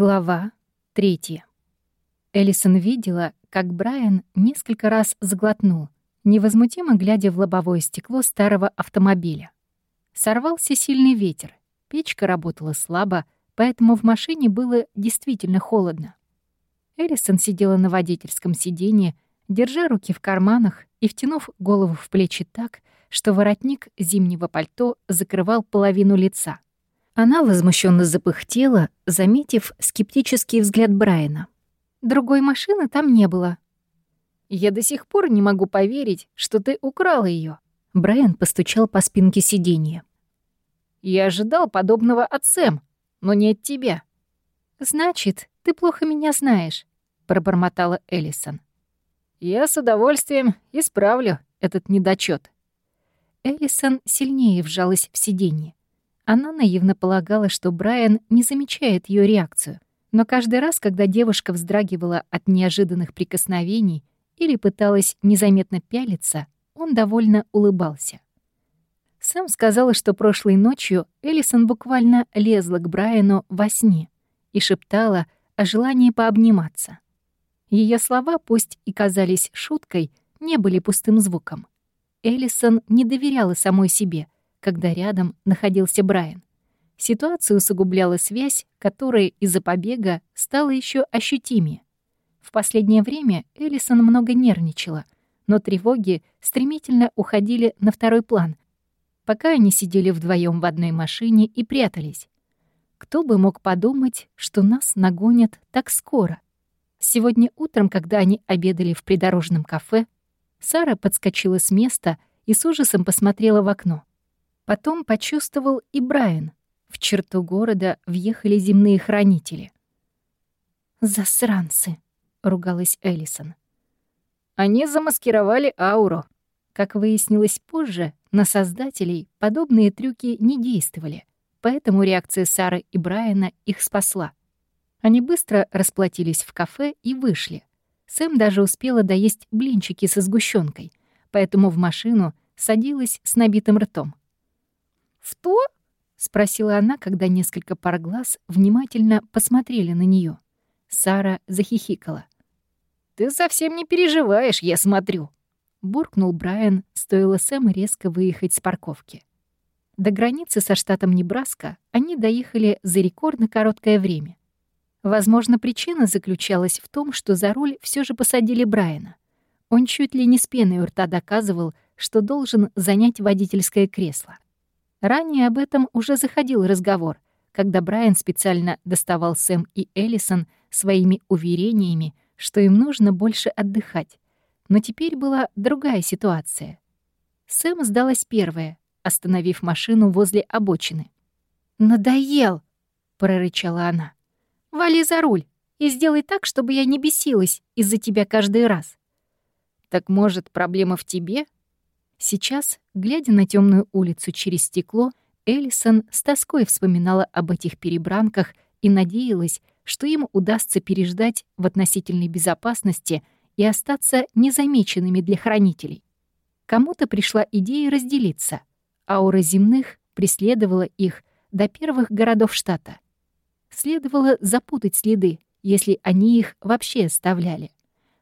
Глава третья. Эллисон видела, как Брайан несколько раз заглотнул, невозмутимо глядя в лобовое стекло старого автомобиля. Сорвался сильный ветер, печка работала слабо, поэтому в машине было действительно холодно. Эллисон сидела на водительском сиденье, держа руки в карманах и втянув голову в плечи так, что воротник зимнего пальто закрывал половину лица. Она возмущенно запыхтела, заметив скептический взгляд Брайана. Другой машины там не было. «Я до сих пор не могу поверить, что ты украл ее. Брайан постучал по спинке сиденья. «Я ожидал подобного от Сэм, но не от тебя». «Значит, ты плохо меня знаешь», — пробормотала Эллисон. «Я с удовольствием исправлю этот недочет. Эллисон сильнее вжалась в сиденье. Она наивно полагала, что Брайан не замечает ее реакцию. Но каждый раз, когда девушка вздрагивала от неожиданных прикосновений или пыталась незаметно пялиться, он довольно улыбался. Сэм сказала, что прошлой ночью Эллисон буквально лезла к Брайану во сне и шептала о желании пообниматься. Ее слова, пусть и казались шуткой, не были пустым звуком. Эллисон не доверяла самой себе — когда рядом находился Брайан. Ситуацию усугубляла связь, которая из-за побега стала еще ощутимее. В последнее время Эллисон много нервничала, но тревоги стремительно уходили на второй план, пока они сидели вдвоем в одной машине и прятались. Кто бы мог подумать, что нас нагонят так скоро? Сегодня утром, когда они обедали в придорожном кафе, Сара подскочила с места и с ужасом посмотрела в окно. Потом почувствовал и Брайан. В черту города въехали земные хранители. «Засранцы!» — ругалась Эллисон. Они замаскировали ауру. Как выяснилось позже, на создателей подобные трюки не действовали, поэтому реакция Сары и Брайана их спасла. Они быстро расплатились в кафе и вышли. Сэм даже успела доесть блинчики со сгущенкой, поэтому в машину садилась с набитым ртом. «Что?» — спросила она, когда несколько пар глаз внимательно посмотрели на нее. Сара захихикала. «Ты совсем не переживаешь, я смотрю», — буркнул Брайан, стоило Сэм резко выехать с парковки. До границы со штатом Небраска они доехали за рекордно короткое время. Возможно, причина заключалась в том, что за руль все же посадили Брайана. Он чуть ли не с пеной у рта доказывал, что должен занять водительское кресло. Ранее об этом уже заходил разговор, когда Брайан специально доставал Сэм и Эллисон своими уверениями, что им нужно больше отдыхать. Но теперь была другая ситуация. Сэм сдалась первая, остановив машину возле обочины. «Надоел!» — прорычала она. «Вали за руль и сделай так, чтобы я не бесилась из-за тебя каждый раз». «Так, может, проблема в тебе?» Сейчас, глядя на темную улицу через стекло, Эллисон с тоской вспоминала об этих перебранках и надеялась, что им удастся переждать в относительной безопасности и остаться незамеченными для хранителей. Кому-то пришла идея разделиться. Аура земных преследовала их до первых городов штата. Следовало запутать следы, если они их вообще оставляли.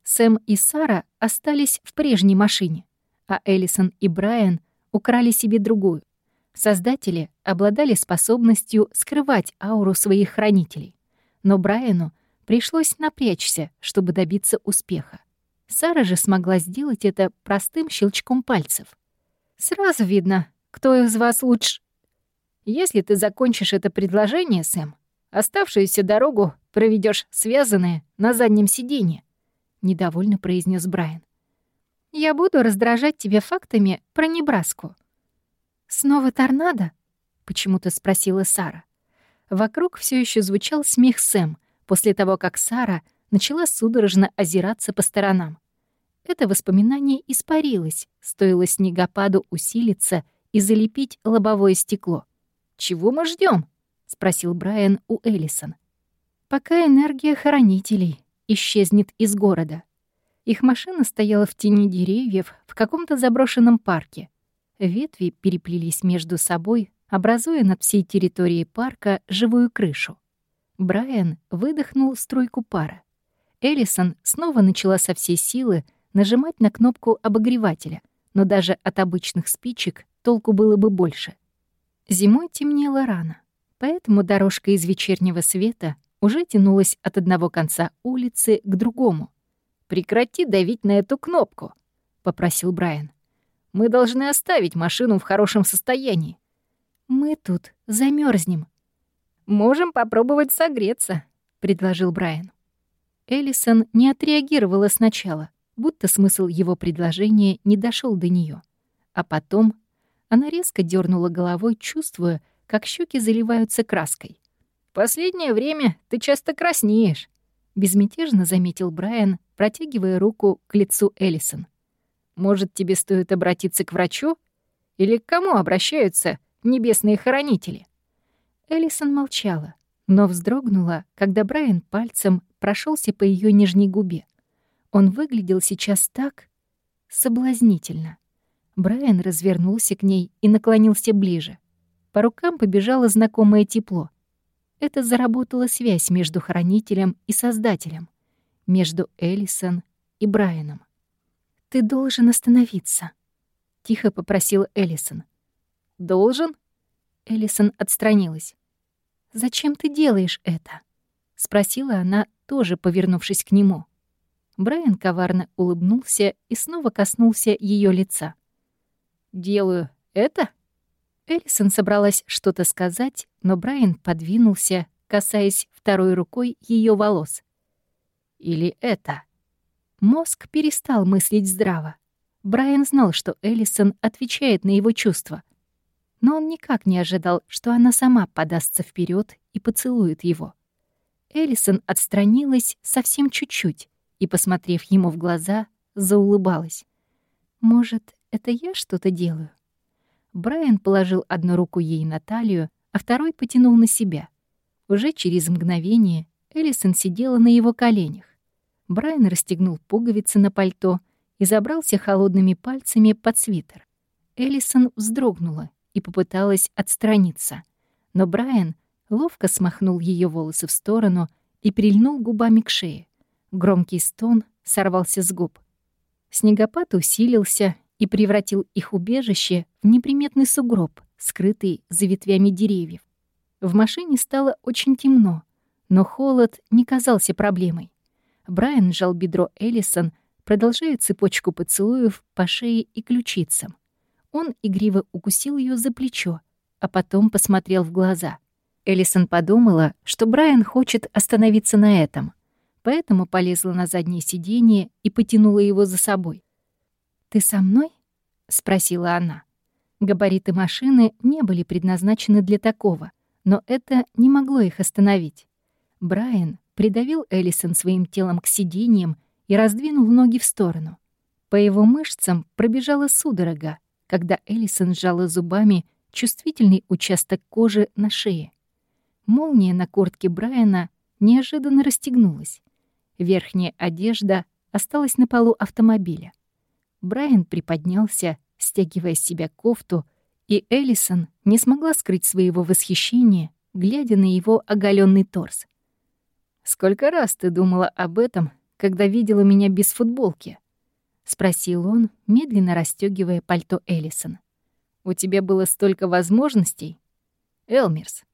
Сэм и Сара остались в прежней машине а Эллисон и Брайан украли себе другую. Создатели обладали способностью скрывать ауру своих хранителей. Но Брайану пришлось напрячься, чтобы добиться успеха. Сара же смогла сделать это простым щелчком пальцев. «Сразу видно, кто из вас лучше...» «Если ты закончишь это предложение, Сэм, оставшуюся дорогу проведешь связанное на заднем сиденье», — недовольно произнес Брайан. Я буду раздражать тебя фактами про Небраску». «Снова торнадо?» — почему-то спросила Сара. Вокруг все еще звучал смех Сэм после того, как Сара начала судорожно озираться по сторонам. Это воспоминание испарилось, стоило снегопаду усилиться и залепить лобовое стекло. «Чего мы ждем? спросил Брайан у Эллисон. «Пока энергия хранителей исчезнет из города», их машина стояла в тени деревьев в каком-то заброшенном парке. Ветви переплелись между собой, образуя над всей территорией парка живую крышу. Брайан выдохнул струйку пара. Эллисон снова начала со всей силы нажимать на кнопку обогревателя, но даже от обычных спичек толку было бы больше. Зимой темнело рано, поэтому дорожка из вечернего света уже тянулась от одного конца улицы к другому. «Прекрати давить на эту кнопку», — попросил Брайан. «Мы должны оставить машину в хорошем состоянии». «Мы тут замерзнем. «Можем попробовать согреться», — предложил Брайан. Эллисон не отреагировала сначала, будто смысл его предложения не дошел до нее. А потом она резко дернула головой, чувствуя, как щеки заливаются краской. «Последнее время ты часто краснеешь», — безмятежно заметил Брайан, протягивая руку к лицу Эллисон. «Может, тебе стоит обратиться к врачу? Или к кому обращаются небесные хоронители?» Эллисон молчала, но вздрогнула, когда Брайан пальцем прошелся по ее нижней губе. Он выглядел сейчас так соблазнительно. Брайан развернулся к ней и наклонился ближе. По рукам побежало знакомое тепло. Это заработала связь между хранителем и создателем, между Эллисон и Брайаном. «Ты должен остановиться», — тихо попросил Эллисон. «Должен?» Эллисон отстранилась. «Зачем ты делаешь это?» — спросила она, тоже повернувшись к нему. Брайан коварно улыбнулся и снова коснулся ее лица. «Делаю это?» Эллисон собралась что-то сказать, но Брайан подвинулся, касаясь второй рукой ее волос. «Или это?» Мозг перестал мыслить здраво. Брайан знал, что Эллисон отвечает на его чувства. Но он никак не ожидал, что она сама подастся вперед и поцелует его. Эллисон отстранилась совсем чуть-чуть и, посмотрев ему в глаза, заулыбалась. «Может, это я что-то делаю?» Брайан положил одну руку ей на талию, а второй потянул на себя. Уже через мгновение Эллисон сидела на его коленях. Брайан расстегнул пуговицы на пальто и забрался холодными пальцами под свитер. Эллисон вздрогнула и попыталась отстраниться. Но Брайан ловко смахнул ее волосы в сторону и прильнул губами к шее. Громкий стон сорвался с губ. Снегопад усилился и превратил их убежище в неприметный сугроб, скрытый за ветвями деревьев. В машине стало очень темно, но холод не казался проблемой. Брайан сжал бедро Эллисон, продолжая цепочку поцелуев по шее и ключицам. Он игриво укусил ее за плечо, а потом посмотрел в глаза. Эллисон подумала, что Брайан хочет остановиться на этом, поэтому полезла на заднее сиденье и потянула его за собой. «Ты со мной?» — спросила она. Габариты машины не были предназначены для такого, но это не могло их остановить. Брайан придавил Эллисон своим телом к сиденьям и раздвинул ноги в сторону. По его мышцам пробежала судорога, когда Эллисон сжала зубами чувствительный участок кожи на шее. Молния на куртке Брайана неожиданно расстегнулась. Верхняя одежда осталась на полу автомобиля. Брайан приподнялся, стягивая с себя кофту, и Эллисон не смогла скрыть своего восхищения, глядя на его оголенный торс. «Сколько раз ты думала об этом, когда видела меня без футболки?» — спросил он, медленно расстегивая пальто Эллисон. «У тебя было столько возможностей?» «Элмерс».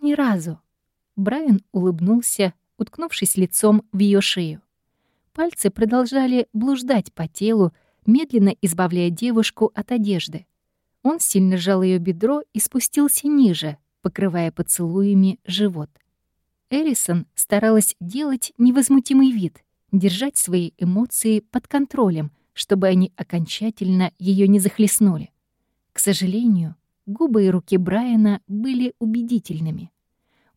«Ни разу». Брайан улыбнулся, уткнувшись лицом в ее шею. Пальцы продолжали блуждать по телу, медленно избавляя девушку от одежды. Он сильно сжал ее бедро и спустился ниже, покрывая поцелуями живот. Эллисон старалась делать невозмутимый вид, держать свои эмоции под контролем, чтобы они окончательно ее не захлестнули. К сожалению, губы и руки Брайана были убедительными.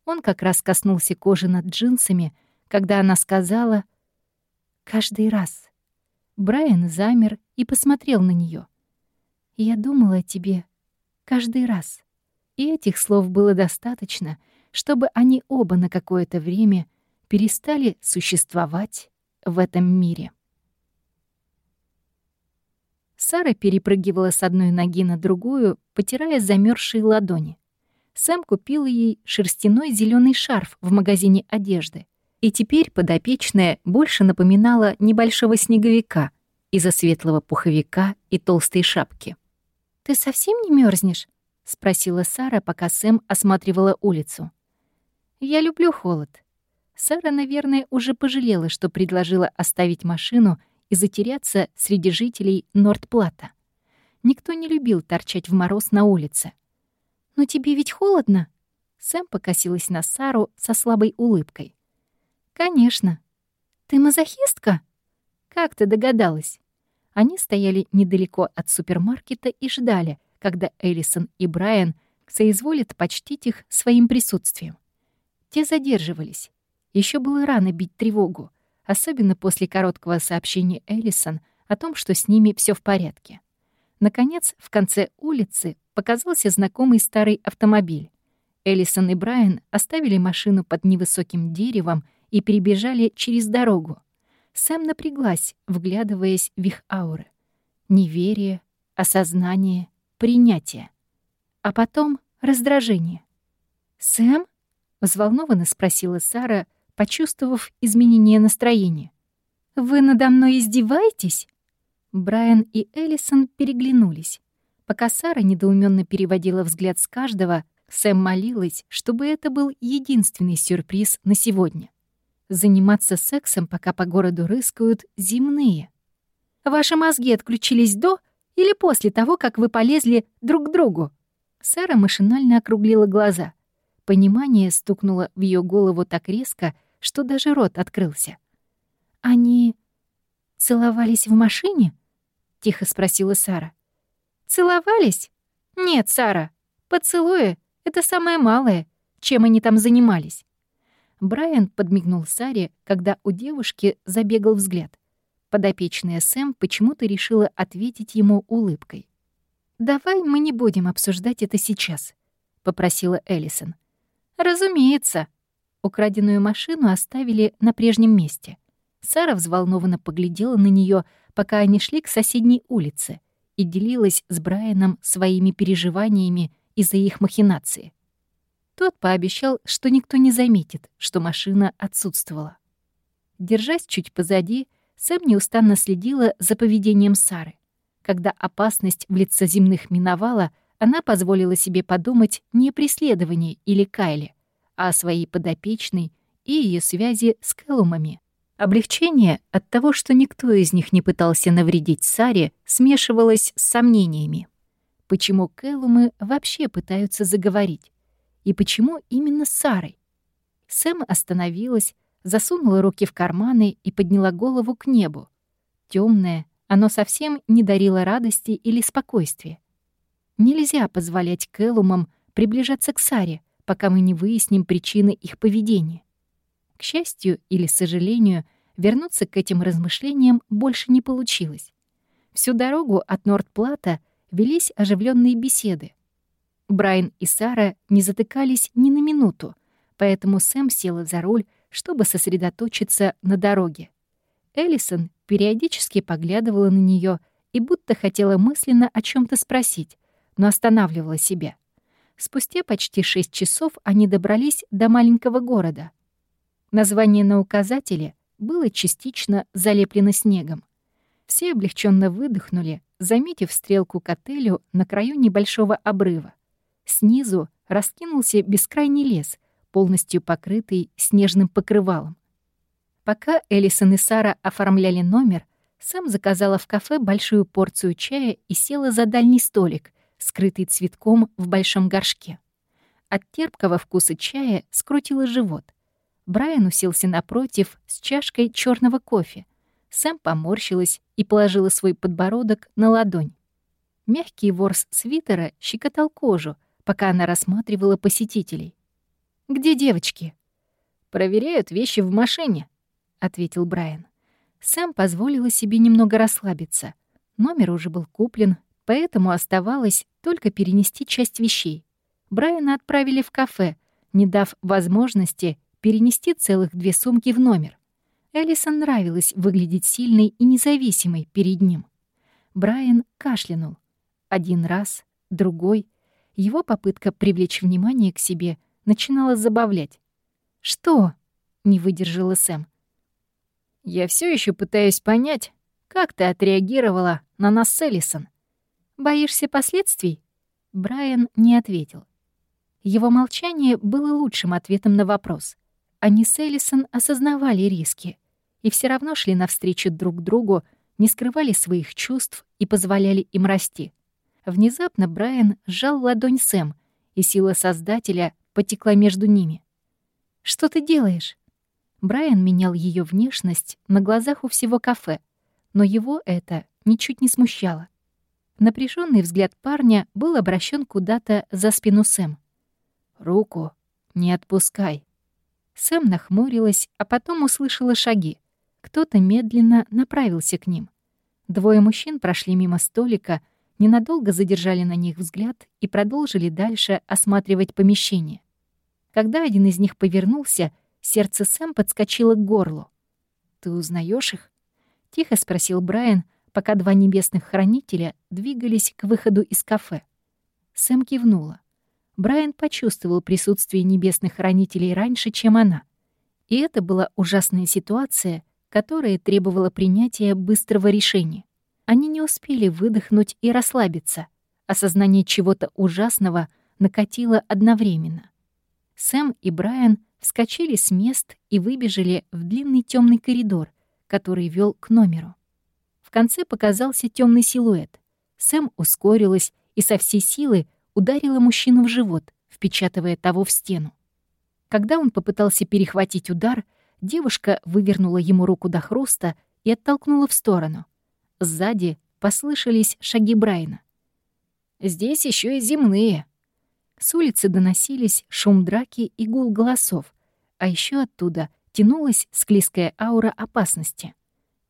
Он как раз коснулся кожи над джинсами, когда она сказала «каждый раз». Брайан замер и посмотрел на нее. «Я думала о тебе каждый раз». И этих слов было достаточно, чтобы они оба на какое-то время перестали существовать в этом мире. Сара перепрыгивала с одной ноги на другую, потирая замерзшие ладони. Сэм купил ей шерстяной зеленый шарф в магазине одежды. И теперь подопечная больше напоминала небольшого снеговика из-за светлого пуховика и толстой шапки. «Ты совсем не мерзнешь? спросила Сара, пока Сэм осматривала улицу. «Я люблю холод». Сара, наверное, уже пожалела, что предложила оставить машину и затеряться среди жителей Нордплата. Никто не любил торчать в мороз на улице. «Но тебе ведь холодно?» Сэм покосилась на Сару со слабой улыбкой. «Конечно. Ты мазохистка?» «Как ты догадалась?» Они стояли недалеко от супермаркета и ждали, когда Эллисон и Брайан соизволят почтить их своим присутствием. Те задерживались. Еще было рано бить тревогу, особенно после короткого сообщения Эллисон о том, что с ними все в порядке. Наконец, в конце улицы показался знакомый старый автомобиль. Эллисон и Брайан оставили машину под невысоким деревом и перебежали через дорогу. Сэм напряглась, вглядываясь в их ауры. Неверие, осознание, принятие. А потом раздражение. «Сэм?» — взволнованно спросила Сара, почувствовав изменение настроения. «Вы надо мной издеваетесь?» Брайан и Эллисон переглянулись. Пока Сара недоуменно переводила взгляд с каждого, Сэм молилась, чтобы это был единственный сюрприз на сегодня. Заниматься сексом, пока по городу рыскают земные. Ваши мозги отключились до или после того, как вы полезли друг к другу? Сара машинально округлила глаза. Понимание стукнуло в ее голову так резко, что даже рот открылся. «Они целовались в машине?» — тихо спросила Сара. Целовались? Нет, Сара. Поцелуи — это самое малое, чем они там занимались. Брайан подмигнул Саре, когда у девушки забегал взгляд. Подопечная Сэм почему-то решила ответить ему улыбкой. «Давай мы не будем обсуждать это сейчас», — попросила Эллисон. «Разумеется». Украденную машину оставили на прежнем месте. Сара взволнованно поглядела на нее, пока они шли к соседней улице — и делилась с Брайаном своими переживаниями из-за их махинации. Тот пообещал, что никто не заметит, что машина отсутствовала. Держась чуть позади, Сэм неустанно следила за поведением Сары. Когда опасность в лице земных миновала, она позволила себе подумать не о преследовании или Кайле, а о своей подопечной и ее связи с Кэллумами. Облегчение от того, что никто из них не пытался навредить Саре, смешивалось с сомнениями. Почему Кэллумы вообще пытаются заговорить? И почему именно с Сарой? Сэм остановилась, засунула руки в карманы и подняла голову к небу. Темное, оно совсем не дарило радости или спокойствия. Нельзя позволять Кэллумам приближаться к Саре, пока мы не выясним причины их поведения. К счастью или сожалению, вернуться к этим размышлениям больше не получилось. Всю дорогу от Нордплата велись оживленные беседы. Брайан и Сара не затыкались ни на минуту, поэтому Сэм села за руль, чтобы сосредоточиться на дороге. Эллисон периодически поглядывала на нее и будто хотела мысленно о чем то спросить, но останавливала себя. Спустя почти шесть часов они добрались до маленького города — Название на указателе было частично залеплено снегом. Все облегченно выдохнули, заметив стрелку к отелю на краю небольшого обрыва. Снизу раскинулся бескрайний лес, полностью покрытый снежным покрывалом. Пока Элисон и Сара оформляли номер, сам заказала в кафе большую порцию чая и села за дальний столик, скрытый цветком в большом горшке. От терпкого вкуса чая скрутило живот — Брайан уселся напротив с чашкой черного кофе. Сэм поморщилась и положила свой подбородок на ладонь. Мягкий ворс свитера щекотал кожу, пока она рассматривала посетителей. «Где девочки?» «Проверяют вещи в машине», — ответил Брайан. Сэм позволила себе немного расслабиться. Номер уже был куплен, поэтому оставалось только перенести часть вещей. Брайана отправили в кафе, не дав возможности перенести целых две сумки в номер. Элисон нравилось выглядеть сильной и независимой перед ним. Брайан кашлянул. Один раз, другой. Его попытка привлечь внимание к себе начинала забавлять. «Что?» — не выдержала Сэм. «Я все еще пытаюсь понять, как ты отреагировала на нас с Эллисон?» «Боишься последствий?» Брайан не ответил. Его молчание было лучшим ответом на вопрос. Они с Эллисон осознавали риски и все равно шли навстречу друг другу, не скрывали своих чувств и позволяли им расти. Внезапно Брайан сжал ладонь Сэм, и сила Создателя потекла между ними. «Что ты делаешь?» Брайан менял ее внешность на глазах у всего кафе, но его это ничуть не смущало. Напряженный взгляд парня был обращен куда-то за спину Сэм. «Руку не отпускай». Сэм нахмурилась, а потом услышала шаги. Кто-то медленно направился к ним. Двое мужчин прошли мимо столика, ненадолго задержали на них взгляд и продолжили дальше осматривать помещение. Когда один из них повернулся, сердце Сэм подскочило к горлу. «Ты узнаешь их?» — тихо спросил Брайан, пока два небесных хранителя двигались к выходу из кафе. Сэм кивнула. Брайан почувствовал присутствие небесных хранителей раньше, чем она. И это была ужасная ситуация, которая требовала принятия быстрого решения. Они не успели выдохнуть и расслабиться. Осознание чего-то ужасного накатило одновременно. Сэм и Брайан вскочили с мест и выбежали в длинный темный коридор, который вел к номеру. В конце показался темный силуэт. Сэм ускорилась и со всей силы ударила мужчину в живот, впечатывая того в стену. Когда он попытался перехватить удар, девушка вывернула ему руку до хруста и оттолкнула в сторону. Сзади послышались шаги Брайна. «Здесь еще и земные». С улицы доносились шум драки и гул голосов, а еще оттуда тянулась склизкая аура опасности.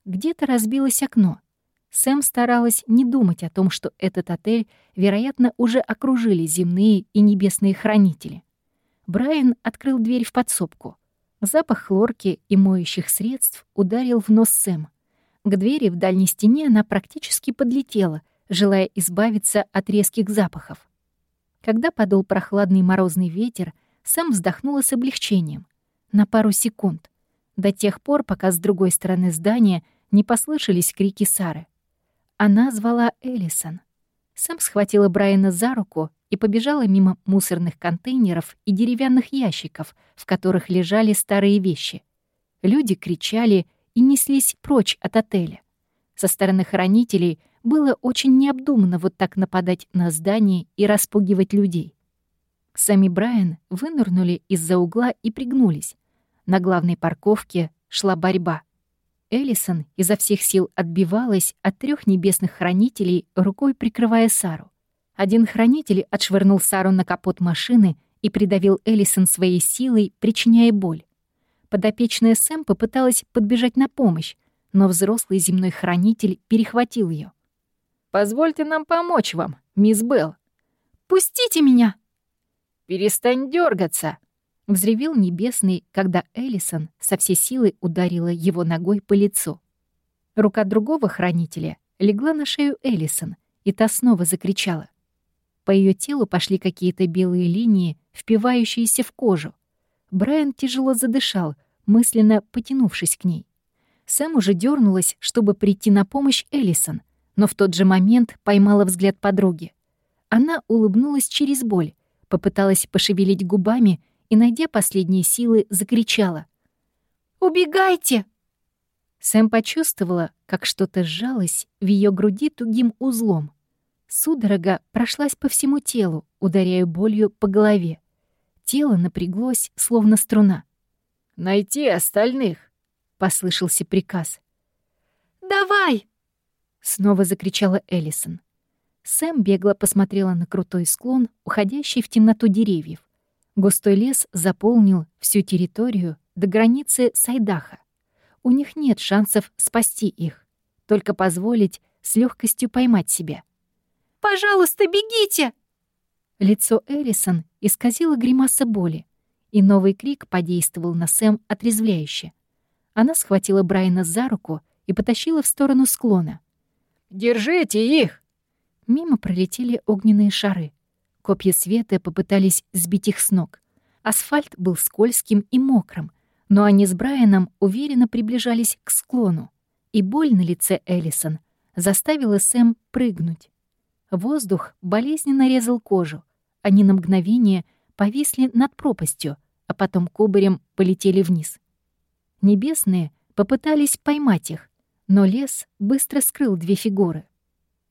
Где-то разбилось окно — Сэм старалась не думать о том, что этот отель, вероятно, уже окружили земные и небесные хранители. Брайан открыл дверь в подсобку. Запах хлорки и моющих средств ударил в нос Сэм. К двери в дальней стене она практически подлетела, желая избавиться от резких запахов. Когда подул прохладный морозный ветер, Сэм вздохнула с облегчением. На пару секунд. До тех пор, пока с другой стороны здания не послышались крики Сары. Она звала Эллисон. Сэм схватила Брайана за руку и побежала мимо мусорных контейнеров и деревянных ящиков, в которых лежали старые вещи. Люди кричали и неслись прочь от отеля. Со стороны хранителей было очень необдуманно вот так нападать на здание и распугивать людей. Сами Брайан вынырнули из-за угла и пригнулись. На главной парковке шла борьба. Эллисон изо всех сил отбивалась от трех небесных хранителей, рукой прикрывая Сару. Один хранитель отшвырнул Сару на капот машины и придавил Эллисон своей силой, причиняя боль. Подопечная Сэм попыталась подбежать на помощь, но взрослый земной хранитель перехватил ее. «Позвольте нам помочь вам, мисс Белл». «Пустите меня!» «Перестань дергаться, Взревел небесный, когда Эллисон со всей силы ударила его ногой по лицу. Рука другого хранителя легла на шею Эллисон, и та снова закричала. По ее телу пошли какие-то белые линии, впивающиеся в кожу. Брайан тяжело задышал, мысленно потянувшись к ней. Сэм уже дернулась, чтобы прийти на помощь Эллисон, но в тот же момент поймала взгляд подруги. Она улыбнулась через боль, попыталась пошевелить губами и, найдя последние силы, закричала. «Убегайте!» Сэм почувствовала, как что-то сжалось в ее груди тугим узлом. Судорога прошлась по всему телу, ударяя болью по голове. Тело напряглось, словно струна. «Найти остальных!» — послышался приказ. «Давай!» — снова закричала Эллисон. Сэм бегло посмотрела на крутой склон, уходящий в темноту деревьев. Густой лес заполнил всю территорию до границы Сайдаха. У них нет шансов спасти их, только позволить с легкостью поймать себя. «Пожалуйста, бегите!» Лицо Эрисон исказило гримаса боли, и новый крик подействовал на Сэм отрезвляюще. Она схватила Брайана за руку и потащила в сторону склона. «Держите их!» Мимо пролетели огненные шары. Копья света попытались сбить их с ног. Асфальт был скользким и мокрым, но они с Брайаном уверенно приближались к склону, и боль на лице Эллисон заставила Сэм прыгнуть. Воздух болезненно резал кожу. Они на мгновение повисли над пропастью, а потом кубарем полетели вниз. Небесные попытались поймать их, но лес быстро скрыл две фигуры.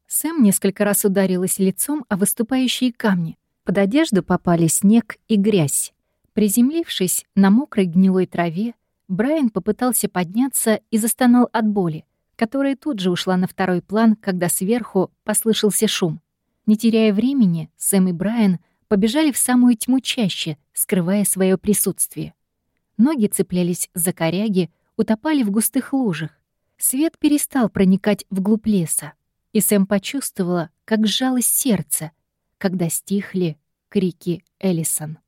Сэм несколько раз ударилась лицом о выступающие камни. Под одежду попали снег и грязь. Приземлившись на мокрой гнилой траве, Брайан попытался подняться и застонал от боли, которая тут же ушла на второй план, когда сверху послышался шум. Не теряя времени, Сэм и Брайан побежали в самую тьму чаще, скрывая свое присутствие. Ноги цеплялись за коряги, утопали в густых лужах. Свет перестал проникать вглубь леса, и Сэм почувствовала, как сжалось сердце, когда стихли крики Эллисон.